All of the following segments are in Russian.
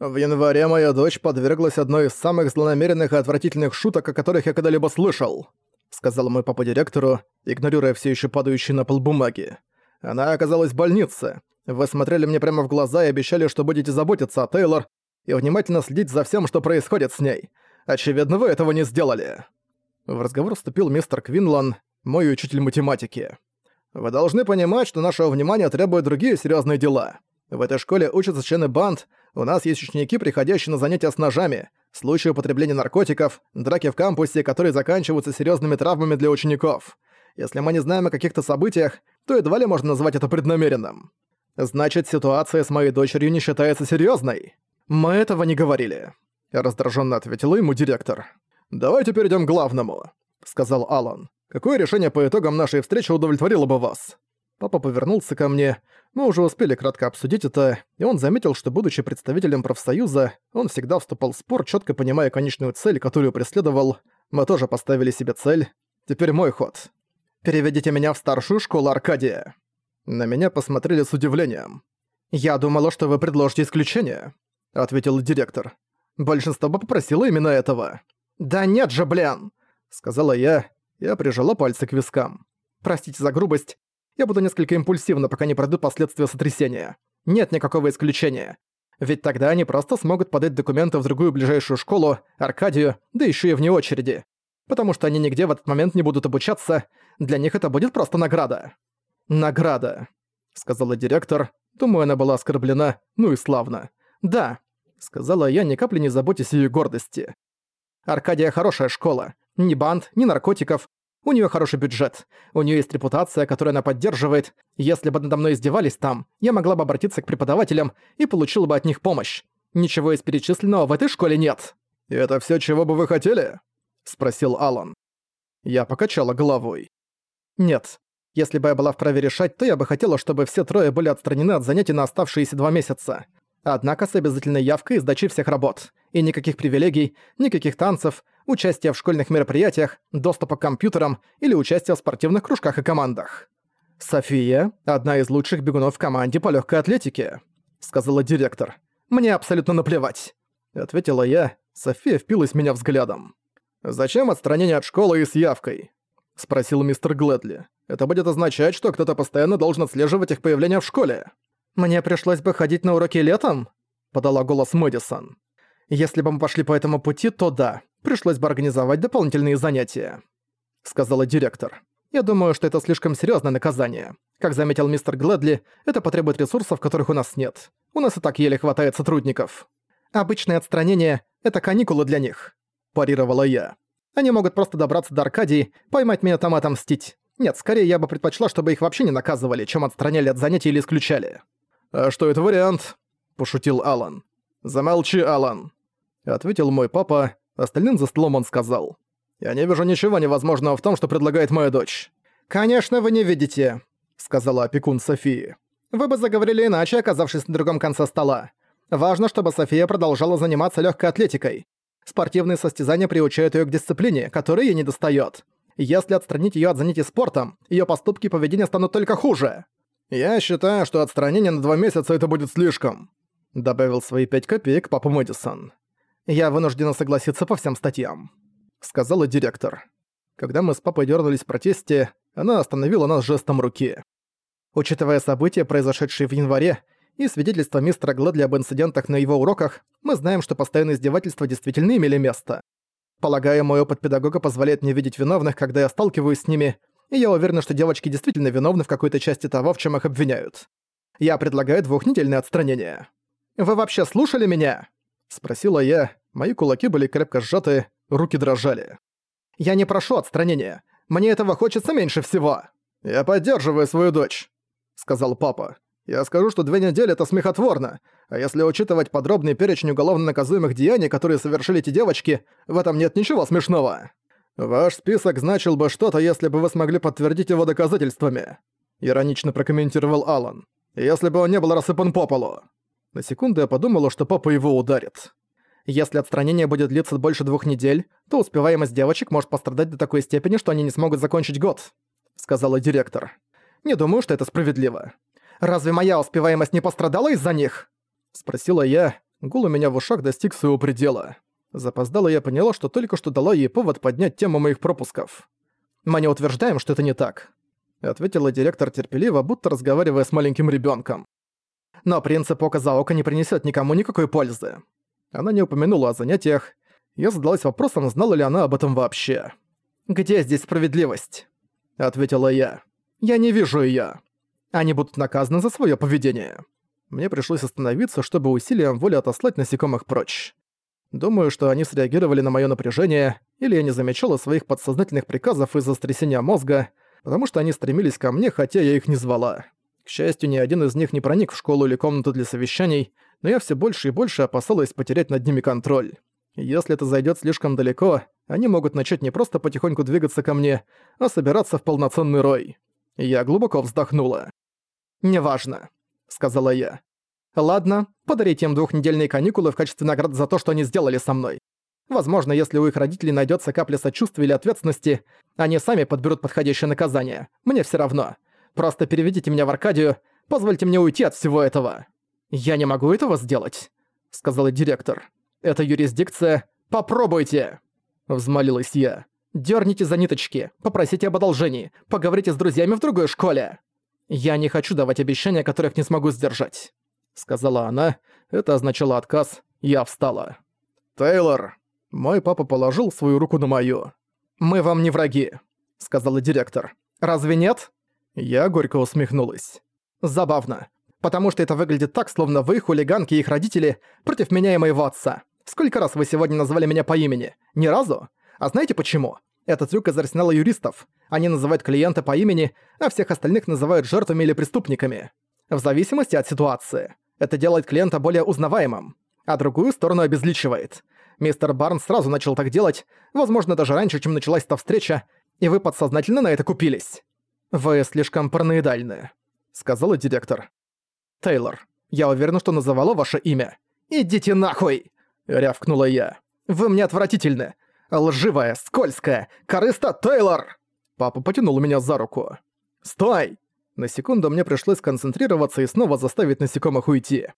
В январе моя дочь подверглась одной из самых злонамеренных и отвратительных шуток, о которых я когда-либо слышал», сказал мой папа директору, игнорируя все еще падающие на пол бумаги. «Она оказалась в больнице. Вы смотрели мне прямо в глаза и обещали, что будете заботиться о Тейлор и внимательно следить за всем, что происходит с ней. Очевидно, вы этого не сделали». В разговор вступил мистер Квинлан, мой учитель математики. «Вы должны понимать, что нашего внимания требуют другие серьезные дела. В этой школе учатся члены банд, у нас есть ученики, приходящие на занятия с ножами, случаи употребления наркотиков, драки в кампусе, которые заканчиваются серьезными травмами для учеников. Если мы не знаем о каких-то событиях, то едва ли можно назвать это преднамеренным. Значит, ситуация с моей дочерью не считается серьезной. Мы этого не говорили. Раздраженно ответил ему директор. «Давайте перейдем к главному», — сказал Алан. «Какое решение по итогам нашей встречи удовлетворило бы вас?» Папа повернулся ко мне. Мы уже успели кратко обсудить это, и он заметил, что, будучи представителем профсоюза, он всегда вступал в спор, четко понимая конечную цель, которую преследовал. Мы тоже поставили себе цель. Теперь мой ход. «Переведите меня в старшую школу Аркадия». На меня посмотрели с удивлением. «Я думала, что вы предложите исключение», — ответил директор. «Большинство бы попросило именно этого». «Да нет же, блин!» — сказала я. Я прижала пальцы к вискам. «Простите за грубость, я буду несколько импульсивно, пока не пройдут последствия сотрясения. Нет никакого исключения. Ведь тогда они просто смогут подать документы в другую ближайшую школу, Аркадию, да еще и вне очереди. Потому что они нигде в этот момент не будут обучаться, для них это будет просто награда. «Награда», — сказала директор. Думаю, она была оскорблена, ну и славно. «Да», — сказала я, ни капли не заботясь ее гордости. «Аркадия хорошая школа. Ни банд, ни наркотиков, у нее хороший бюджет. У нее есть репутация, которую она поддерживает. Если бы надо мной издевались там, я могла бы обратиться к преподавателям и получила бы от них помощь. Ничего из перечисленного в этой школе нет. «И это все, чего бы вы хотели?» — спросил Алан. Я покачала головой. «Нет. Если бы я была вправе решать, то я бы хотела, чтобы все трое были отстранены от занятий на оставшиеся два месяца. Однако с обязательной явкой и сдачей всех работ. И никаких привилегий, никаких танцев, участия в школьных мероприятиях, доступа к компьютерам или участия в спортивных кружках и командах. «София – одна из лучших бегунов в команде по легкой атлетике», – сказала директор. «Мне абсолютно наплевать», – ответила я. София впилась меня взглядом. «Зачем отстранение от школы и с явкой?» – спросил мистер Гледли. «Это будет означать, что кто-то постоянно должен отслеживать их появление в школе». «Мне пришлось бы ходить на уроки летом?» – подала голос Мэдисон. «Если бы мы пошли по этому пути, то да, пришлось бы организовать дополнительные занятия», — сказала директор. «Я думаю, что это слишком серьезное наказание. Как заметил мистер Глэдли, это потребует ресурсов, которых у нас нет. У нас и так еле хватает сотрудников. Обычное отстранение — это каникулы для них», — парировала я. «Они могут просто добраться до Аркадии, поймать меня там и отомстить. Нет, скорее я бы предпочла, чтобы их вообще не наказывали, чем отстраняли от занятий или исключали». «А что это вариант?» – пошутил Алан. «Замолчи, Алан», – ответил мой папа. Остальным за столом он сказал. «Я не вижу ничего невозможного в том, что предлагает моя дочь». «Конечно, вы не видите», – сказала опекун Софии. «Вы бы заговорили иначе, оказавшись на другом конце стола. Важно, чтобы София продолжала заниматься легкой атлетикой. Спортивные состязания приучают ее к дисциплине, которой ей недостает. Если отстранить ее от занятий спортом, ее поступки и поведение станут только хуже. «Я считаю, что отстранение на два месяца это будет слишком», — добавил свои пять копеек папа Мэдисон. «Я вынуждена согласиться по всем статьям», — сказала директор. Когда мы с папой дернулись в протесте, она остановила нас жестом руки. Учитывая события, произошедшие в январе, и свидетельства мистера Глэдли об инцидентах на его уроках, мы знаем, что постоянные издевательства действительно имели место. Полагаю, мой опыт педагога позволяет мне видеть виновных, когда я сталкиваюсь с ними, и я уверена, что девочки действительно виновны в какой-то части того, в чем их обвиняют. Я предлагаю двухнедельное отстранение. Вы вообще слушали меня? Спросила я. Мои кулаки были крепко сжаты, руки дрожали. Я не прошу отстранения. Мне этого хочется меньше всего. Я поддерживаю свою дочь, сказал папа. Я скажу, что две недели это смехотворно, а если учитывать подробный перечень уголовно наказуемых деяний, которые совершили эти девочки, в этом нет ничего смешного. «Ваш список значил бы что-то, если бы вы смогли подтвердить его доказательствами», — иронично прокомментировал Алан. «Если бы он не был рассыпан по полу». На секунду я подумала, что папа его ударит. Если отстранение будет длиться больше двух недель, то успеваемость девочек может пострадать до такой степени, что они не смогут закончить год», — сказала директор. «Не думаю, что это справедливо». «Разве моя успеваемость не пострадала из-за них?» — спросила я. Гул у меня в ушах достиг своего предела. Запоздало я поняла, что только что дала ей повод поднять тему моих пропусков. «Мы не утверждаем, что это не так», — ответила директор терпеливо, будто разговаривая с маленьким ребенком. «Но принцип око за око не принесет никому никакой пользы». Она не упомянула о занятиях. Я задалась вопросом, знала ли она об этом вообще. «Где здесь справедливость?» — ответила я. «Я не вижу её. Они будут наказаны за своё поведение». Мне пришлось остановиться, чтобы усилием воли отослать насекомых прочь. Думаю, что они среагировали на моё напряжение, или я не замечала своих подсознательных приказов из-за стрясения мозга, потому что они стремились ко мне, хотя я их не звала. К счастью, ни один из них не проник в школу или комнату для совещаний, но я все больше и больше опасалась потерять над ними контроль. Если это зайдет слишком далеко, они могут начать не просто потихоньку двигаться ко мне, а собираться в полноценный рой. Я глубоко вздохнула. «Неважно», — сказала я. Ладно, подарите им двухнедельные каникулы в качестве награды за то, что они сделали со мной. Возможно, если у их родителей найдется капля сочувствия или ответственности, они сами подберут подходящее наказание. Мне все равно. Просто переведите меня в Аркадию, позвольте мне уйти от всего этого. Я не могу этого сделать, сказала директор. Это юрисдикция. Попробуйте, взмолилась я. Дёрните за ниточки, попросите об одолжении, поговорите с друзьями в другой школе. Я не хочу давать обещания, которых не смогу сдержать сказала она. Это означало отказ. Я встала. «Тейлор!» Мой папа положил свою руку на мою. «Мы вам не враги», — сказала директор. «Разве нет?» Я горько усмехнулась. «Забавно. Потому что это выглядит так, словно вы, хулиганки и их родители, против меня и моего отца. Сколько раз вы сегодня назвали меня по имени? Ни разу? А знаете почему? Это трюк из арсенала юристов. Они называют клиента по имени, а всех остальных называют жертвами или преступниками. В зависимости от ситуации. Это делает клиента более узнаваемым, а другую сторону обезличивает. Мистер Барнс сразу начал так делать, возможно, даже раньше, чем началась эта встреча, и вы подсознательно на это купились. «Вы слишком параноидальны», — сказала директор. «Тейлор, я уверена, что называла ваше имя. Идите нахуй!» — рявкнула я. «Вы мне отвратительны. Лживая, скользкая, корыста Тейлор!» Папа потянул меня за руку. «Стой!» На секунду мне пришлось сконцентрироваться и снова заставить насекомых уйти.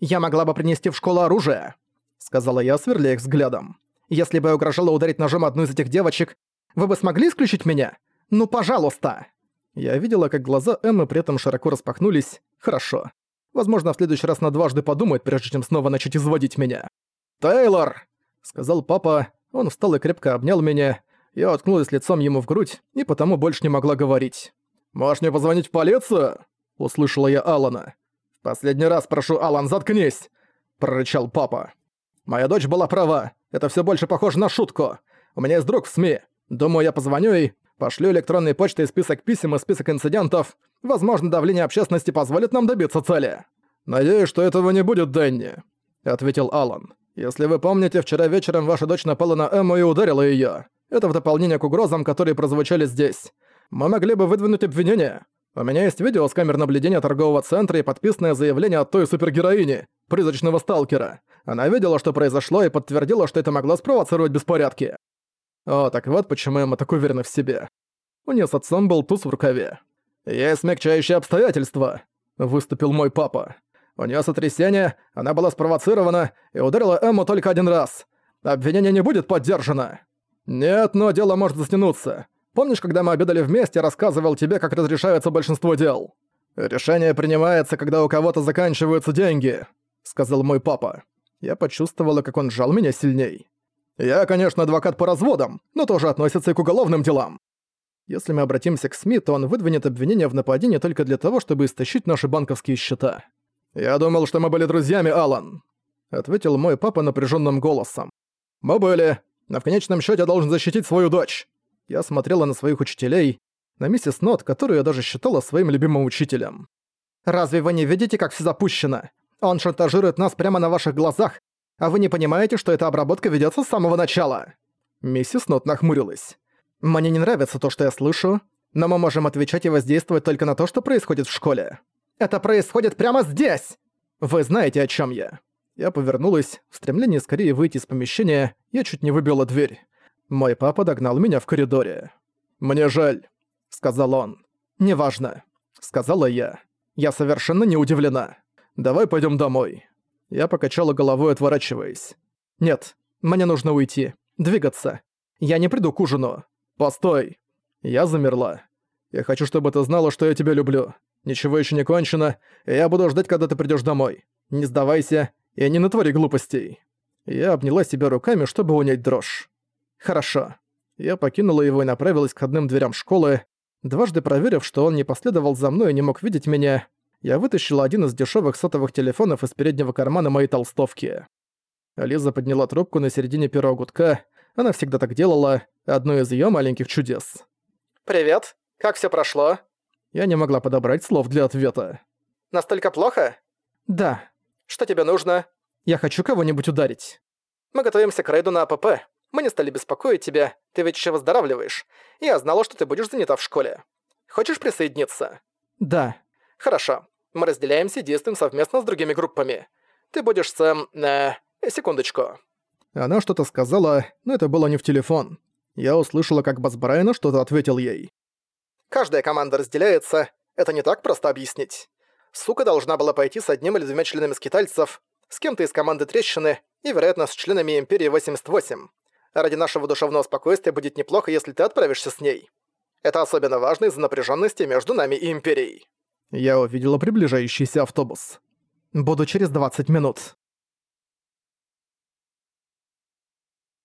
«Я могла бы принести в школу оружие», — сказала я, сверля их взглядом. «Если бы я угрожала ударить ножом одну из этих девочек, вы бы смогли исключить меня? Ну, пожалуйста!» Я видела, как глаза Эммы при этом широко распахнулись. Хорошо. Возможно, в следующий раз на дважды подумает, прежде чем снова начать изводить меня. «Тейлор!» — сказал папа. Он встал и крепко обнял меня. Я уткнулась лицом ему в грудь, и потому больше не могла говорить. «Можешь мне позвонить в полицию?» — услышала я Алана. «В последний раз прошу, Алан, заткнись!» — прорычал папа. «Моя дочь была права. Это все больше похоже на шутку. У меня есть друг в СМИ. Думаю, я позвоню ей, пошлю электронной почтой список писем и список инцидентов. Возможно, давление общественности позволит нам добиться цели». «Надеюсь, что этого не будет, Дэнни», — ответил Алан. «Если вы помните, вчера вечером ваша дочь напала на Эмму и ударила её. Это в дополнение к угрозам, которые прозвучали здесь. Мы могли бы выдвинуть обвинение. У меня есть видео с камер наблюдения торгового центра и подписанное заявление от той супергероини, призрачного сталкера. Она видела, что произошло, и подтвердила, что это могло спровоцировать беспорядки. О, так вот почему Эмма так уверена в себе. У нее с отцом был туз в рукаве. «Есть смягчающие обстоятельства», — выступил мой папа. У нее сотрясение, она была спровоцирована и ударила Эмму только один раз. Обвинение не будет поддержано. Нет, но дело может затянуться. Помнишь, когда мы обедали вместе, рассказывал тебе, как разрешается большинство дел? Решение принимается, когда у кого-то заканчиваются деньги, сказал мой папа. Я почувствовала, как он сжал меня сильней. Я, конечно, адвокат по разводам, но тоже относится и к уголовным делам. Если мы обратимся к СМИ, то он выдвинет обвинение в нападении только для того, чтобы истощить наши банковские счета. «Я думал, что мы были друзьями, Алан», — ответил мой папа напряженным голосом. «Мы были, но в конечном счете должен защитить свою дочь. Я смотрела на своих учителей, на миссис Нот, которую я даже считала своим любимым учителем. «Разве вы не видите, как все запущено? Он шантажирует нас прямо на ваших глазах, а вы не понимаете, что эта обработка ведется с самого начала?» Миссис Нот нахмурилась. «Мне не нравится то, что я слышу, но мы можем отвечать и воздействовать только на то, что происходит в школе. Это происходит прямо здесь! Вы знаете, о чем я». Я повернулась, в стремлении скорее выйти из помещения, я чуть не выбила дверь. Мой папа догнал меня в коридоре. «Мне жаль», — сказал он. «Неважно», — сказала я. «Я совершенно не удивлена. Давай пойдем домой». Я покачала головой, отворачиваясь. «Нет, мне нужно уйти. Двигаться. Я не приду к ужину. Постой!» Я замерла. «Я хочу, чтобы ты знала, что я тебя люблю. Ничего еще не кончено, и я буду ждать, когда ты придешь домой. Не сдавайся и не натвори глупостей». Я обняла себя руками, чтобы унять дрожь. «Хорошо». Я покинула его и направилась к одним дверям школы. Дважды проверив, что он не последовал за мной и не мог видеть меня, я вытащила один из дешевых сотовых телефонов из переднего кармана моей толстовки. Лиза подняла трубку на середине первого гудка. Она всегда так делала, одно из ее маленьких чудес. «Привет. Как все прошло?» Я не могла подобрать слов для ответа. «Настолько плохо?» «Да. Что тебе нужно?» «Я хочу кого-нибудь ударить». «Мы готовимся к рейду на АПП. Мы не стали беспокоить тебя, ты ведь еще выздоравливаешь. Я знала, что ты будешь занята в школе. Хочешь присоединиться?» «Да». «Хорошо. Мы разделяемся и действуем совместно с другими группами. Ты будешь с... Э, секундочку». Она что-то сказала, но это было не в телефон. Я услышала, как Бас Брайана что-то ответил ей. «Каждая команда разделяется. Это не так просто объяснить. Сука должна была пойти с одним или двумя членами скитальцев, с кем-то из команды Трещины и, вероятно, с членами Империи 88. Ради нашего душевного спокойствия будет неплохо, если ты отправишься с ней. Это особенно важно из-за напряженности между нами и Империей». Я увидела приближающийся автобус. «Буду через 20 минут».